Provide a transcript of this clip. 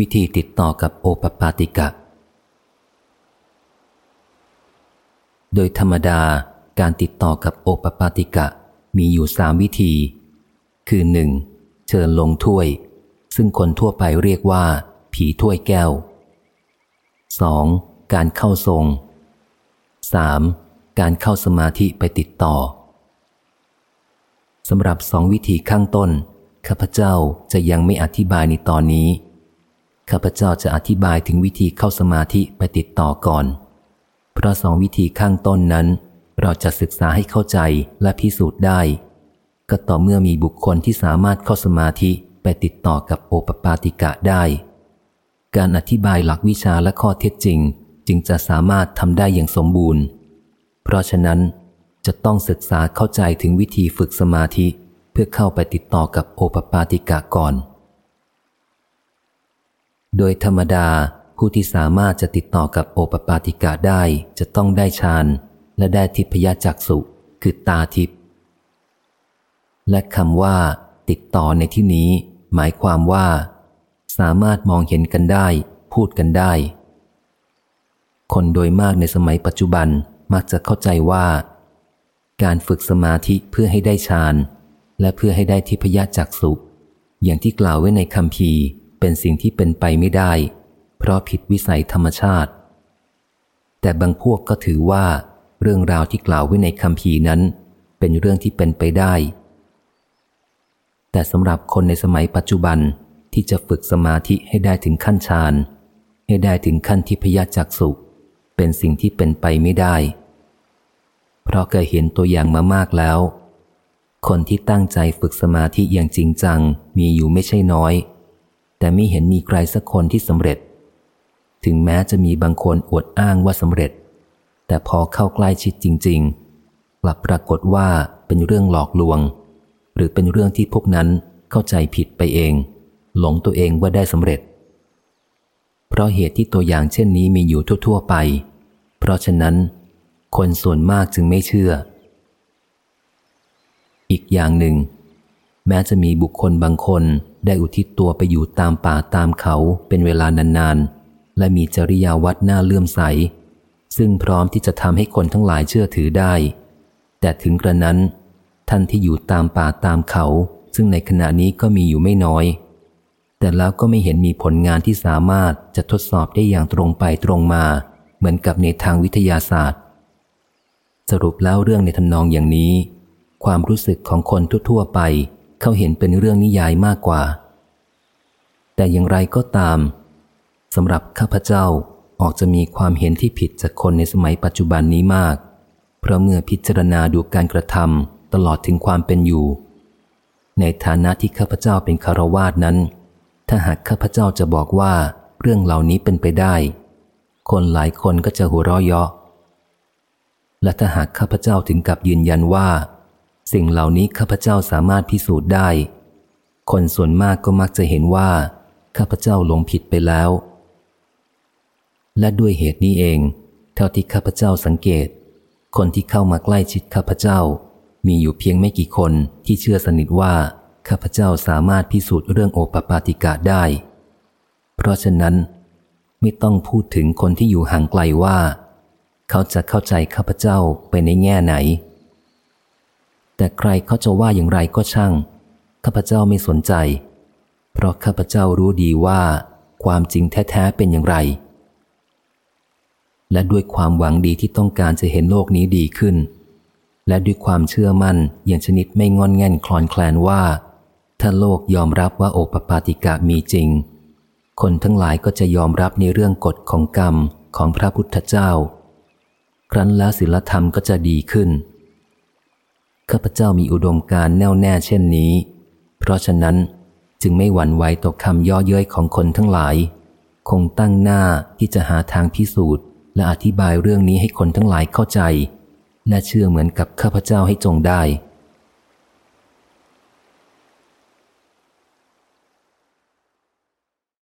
วิธีติดต่อกับโอปปาติกะ โดยธรรมดาการติดต่อกับโอปปาติกะมีอยู่สามวิธี คือหนึ่งเชิญลงถ้วย ซึ่งคนทั่วไปเรียกว่า ผีถ้วยแก้ว 2. การเข้าทรง 3. การเข้าสมาธิไปติดต่อสำหรับสองวิธีข้างต้นข้าพเจ้าจะยังไม่อธิบายในตอนนี้ ข้าพเจ้าจะอธิบายถึงวิธีเข้าสมาธิไปติดต่อก่อน เพราะสองวิธีข้างต้นนั้น เราจะศึกษาให้เข้าใจและพิสูจน์ได้ ก็ต่อเมื่อมีบุคคลที่สามารถเข้าสมาธิไปติดต่อกับโอปปาติกะได้ การอธิบายหลักวิชาและข้อเท็จจริง จึงจะสามารถทำได้อย่างสมบูรณ์ เพราะฉะนั้นจะต้องศึกษาเข้าใจถึงวิธีฝึกสมาธิ เพื่อเข้าไปติดต่อกับโอปปาติกะก่อน โดยธรรมดาผู้ที่สามารถจะติดต่อกับโอปปาติกะได้จะต้องได้ฌานและได้ทิพยจักสุคือตาทิพและคำว่า ติดต่อในที่นี้ หมายความว่า สามารถมองเห็นกันได้ พูดกันได้ คนโดยมากในสมัยปัจจุบันมักจะเข้าใจว่า การฝึกสมาธิเพื่อให้ได้ฌานและเพื่อให้ได้ทิพยจักสุอย่างที่กล่าวไว้ในคำพี เป็นสิ่งที่เป็นไปไม่ได้ เพราะผิดวิสัยธรรมชาติ แต่บางพวกก็ถือว่า เรื่องราวที่กล่าวไว้ในคำพีนั้น เป็นเรื่องที่เป็นไปได้ แต่สำหรับคนในสมัยปัจจุบันที่จะฝึกสมาธิให้ได้ถึงขั้นฌานให้ได้ถึงขั้นทิพยาจักสุเป็นสิ่งที่เป็นไปไม่ได้ เพราะเคยเห็นตัวอย่างมามากแล้ว คนที่ตั้งใจฝึกสมาธิอย่างจริงจังมีอยู่ไม่ใช่น้อย แต่ไม่เห็นมีใครสักคนที่สำเร็จ ถึงแม้จะมีบางคนอวดอ้างว่าสำเร็จ แต่พอเข้าใกล้ชิดจริง ๆ กลับปรากฏว่าเป็นเรื่องหลอกลวง หรือเป็นเรื่องที่พวกนั้นเข้าใจผิดไปเอง หลงตัวเองว่าได้สำเร็จ เพราะเหตุที่ตัวอย่างเช่นนี้มีอยู่ทั่ว ๆ ไป เพราะฉะนั้น คนส่วนมากจึงไม่เชื่อ อีกอย่างหนึ่ง แม้จะมีบุคคลบางคน ได้อุทิศตัวไปอยู่ตามป่าตามเขาเป็นเวลานานๆ และมีจริยาวัดหน้าเลื่อมใส ซึ่งพร้อมที่จะทำให้คนทั้งหลายเชื่อถือได้ แต่ถึงกระนั้น ท่านที่อยู่ตามป่าตามเขา ซึ่งในขณะนี้ก็มีอยู่ไม่น้อย แต่แล้วก็ไม่เห็นมีผลงานที่สามารถจะทดสอบได้อย่างตรงไปตรงมา เหมือนกับในทางวิทยาศาสตร์ สรุปแล้วเรื่องในทำนองอย่างนี้ ความรู้สึกของคนทั่วๆไป เขาเห็นเป็นเรื่องนิยายมากกว่า แต่อย่างไรก็ตามสำหรับข้าพเจ้าออกจะมีความเห็นที่ผิดจากคนในสมัยปัจจุบันนี้มาก เพราะเมื่อพิจารณาดูการกระทำตลอดถึงความเป็นอยู่ ในฐานะที่ข้าพเจ้าเป็นคารวาสนั้น ถ้าหากข้าพเจ้าจะบอกว่าเรื่องเหล่านี้เป็นไปได้ คนหลายคนก็จะหัวเราะเยาะและถ้าหากข้าพเจ้าถึงกับยืนยันว่า สิ่งเหล่านี้ข้าพเจ้าสามารถพิสูจน์ได้ คนส่วนมากก็มักจะเห็นว่า ข้าพเจ้าหลงผิดไปแล้ว และด้วยเหตุนี้เอง เท่าที่ข้าพเจ้าสังเกต คนที่เข้ามาใกล้ชิดข้าพเจ้า มีอยู่เพียงไม่กี่คนที่เชื่อสนิทว่า ข้าพเจ้าสามารถพิสูจน์เรื่องโอปปาติกะได้ เพราะฉะนั้น ไม่ต้องพูดถึงคนที่อยู่ห่างไกลว่า เขาจะเข้าใจข้าพเจ้าไปในแง่ไหน แต่ใครเขาจะว่าอย่างไรก็ช่าง ข้าพเจ้าไม่สนใจ เพราะข้าพเจ้ารู้ดีว่า ความจริงแท้ ๆ เป็นอย่างไร และด้วยความหวังดีที่ต้องการจะเห็นโลกนี้ดีขึ้น และด้วยความเชื่อมั่นอย่างชนิดไม่งอนแง่นคลอนแคลนว่า ถ้าโลกยอมรับว่าโอปปาติกะมีจริง คนทั้งหลายก็จะยอมรับในเรื่องกฎของกรรมของพระพุทธเจ้า ครั้นแล้วศีลธรรมก็จะดีขึ้น ข้าพเจ้ามีอุดมการแน่วแน่เช่นนี้ เพราะฉะนั้นจึงไม่หวั่นไหวต่อคำย่อเย้ยของคนทั้งหลาย คงตั้งหน้าที่จะหาทางพิสูจน์ และอธิบายเรื่องนี้ให้คนทั้งหลายเข้าใจ และเชื่อเหมือนกับข้าพเจ้าให้จงได้